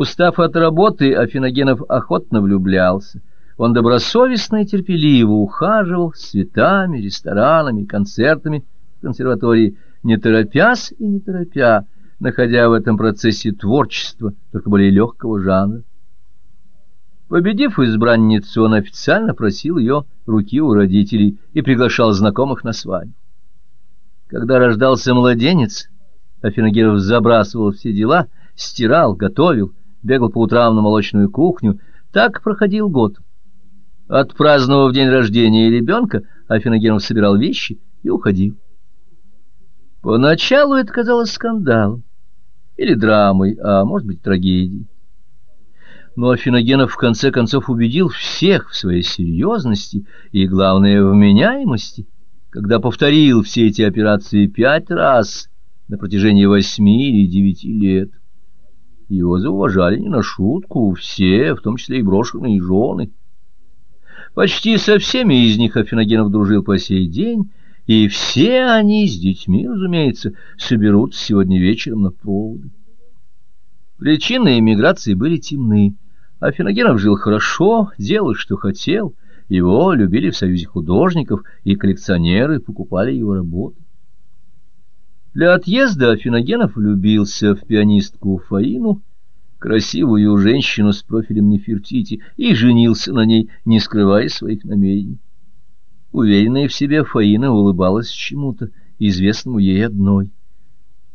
Устав от работы, Афиногенов охотно влюблялся. Он добросовестно и терпеливо ухаживал с цветами, ресторанами, концертами в консерватории, не торопясь и не торопя, находя в этом процессе творчество, только более легкого жанра. Победив избранницу, он официально просил ее руки у родителей и приглашал знакомых на свадьбу. Когда рождался младенец, Афиногенов забрасывал все дела, стирал, готовил, бегал по утрам на молочную кухню. Так проходил год. Отпраздновав день рождения ребенка, Афиногенов собирал вещи и уходил. Поначалу это казалось скандалом или драмой, а может быть трагедией. Но Афиногенов в конце концов убедил всех в своей серьезности и, главное, вменяемости, когда повторил все эти операции пять раз на протяжении восьми или девяти лет. Его зауважали не на шутку все, в том числе и брошенные жены. Почти со всеми из них Афиногенов дружил по сей день, и все они с детьми, разумеется, соберутся сегодня вечером на проводы. Причины эмиграции были темны. Афиногенов жил хорошо, делал, что хотел. Его любили в Союзе художников, и коллекционеры покупали его работы. Для отъезда Афиногенов влюбился в пианистку Фаину, красивую женщину с профилем Нефертити, и женился на ней, не скрывая своих намерений. Уверенная в себе Фаина улыбалась чему-то, известному ей одной.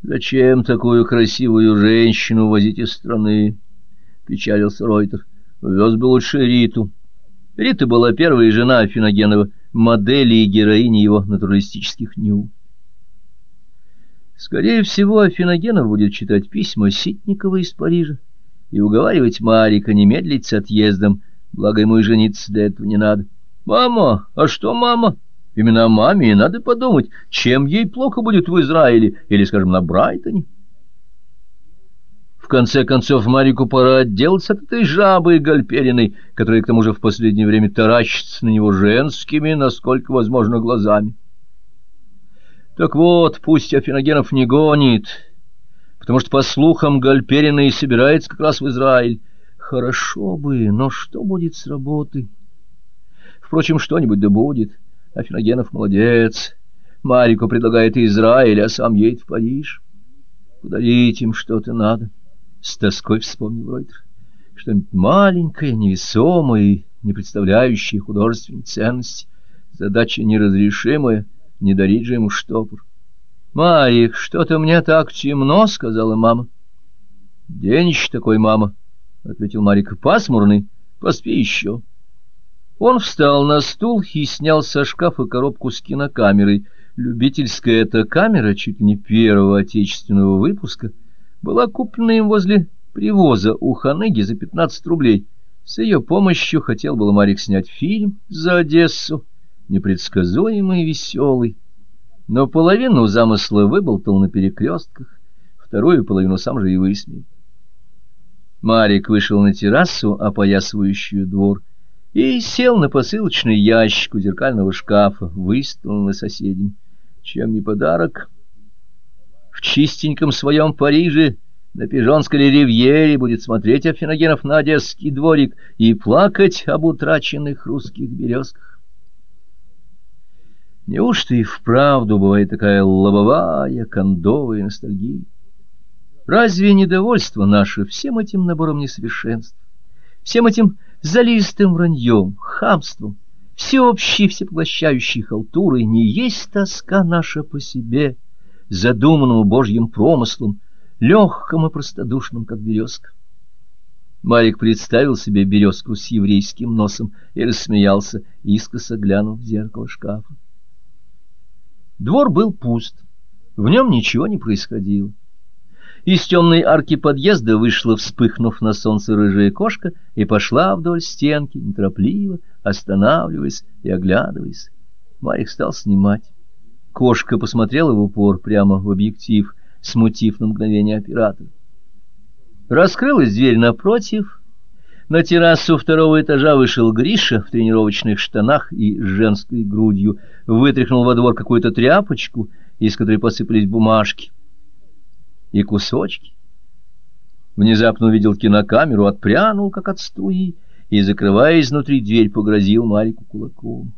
«Зачем такую красивую женщину возить из страны?» — печалился Ройтер. «Вез бы лучше Риту». Рита была первая жена Афиногенова, модели и героини его натуралистических ню. Скорее всего, Афиногенов будет читать письма Ситникова из Парижа и уговаривать Марика не медлить с отъездом, благо ему и жениться для этого не надо. «Мама! А что мама?» Именно о маме и надо подумать, чем ей плохо будет в Израиле или, скажем, на Брайтоне. В конце концов, Марику пора отделаться от этой жабы Гальпериной, которая к тому же в последнее время таращится на него женскими, насколько возможно, глазами. Так вот, пусть Афиногенов не гонит, потому что, по слухам, Гальперина и собирается как раз в Израиль. Хорошо бы, но что будет с работой? Впрочем, что-нибудь да будет. Афиногенов молодец. Марику предлагает Израиль, а сам едет в Париж. Подарить им что-то надо. С тоской вспомнил Ройтер. Что-нибудь маленькое, невесомое, не представляющее художественной ценности. Задача неразрешимая, не дарить же ему штопор. «Марик, что-то мне так темно», — сказала мама. «День такой, мама», — ответил Марик. «Пасмурный. Поспи еще». Он встал на стул и снял со шкафа коробку с кинокамерой. Любительская эта камера, чуть ли не первого отечественного выпуска, была куплена им возле привоза у Ханыги за 15 рублей. С ее помощью хотел был Марик снять фильм за Одессу, непредсказуемый и веселый. Но половину замысла выболтал на перекрестках, вторую половину сам же и высмеял. Марик вышел на террасу, опоясывающую двор, и сел на посылочный ящик у зеркального шкафа, выставленный соседями. Чем не подарок? В чистеньком своем Париже на Пижонской ривьере будет смотреть Афиногенов на Одесский дворик и плакать об утраченных русских березках. Неужто и вправду бывает такая лобовая, кондовая ностальгия? Разве недовольство наше всем этим набором несовершенств, всем этим залистым враньем, хамством, всеобщей всепоглощающей халтурой не есть тоска наша по себе, задуманному Божьим промыслом, легком и простодушном, как березка. Марик представил себе березку с еврейским носом и рассмеялся, искоса глянув в зеркало шкафа. Двор был пуст, в нем ничего не происходило. Из темной арки подъезда вышла, вспыхнув на солнце, рыжая кошка и пошла вдоль стенки, неторопливо, останавливаясь и оглядываясь. Марик стал снимать. Кошка посмотрела в упор прямо в объектив, смутив на мгновение оператора. Раскрылась дверь напротив. На террасу второго этажа вышел Гриша в тренировочных штанах и с женской грудью, вытряхнул во двор какую-то тряпочку, из которой посыпались бумажки и кусочки. Внезапно увидел кинокамеру, отпрянул, как от струи, и, закрывая изнутри дверь, погрозил Марику кулаком.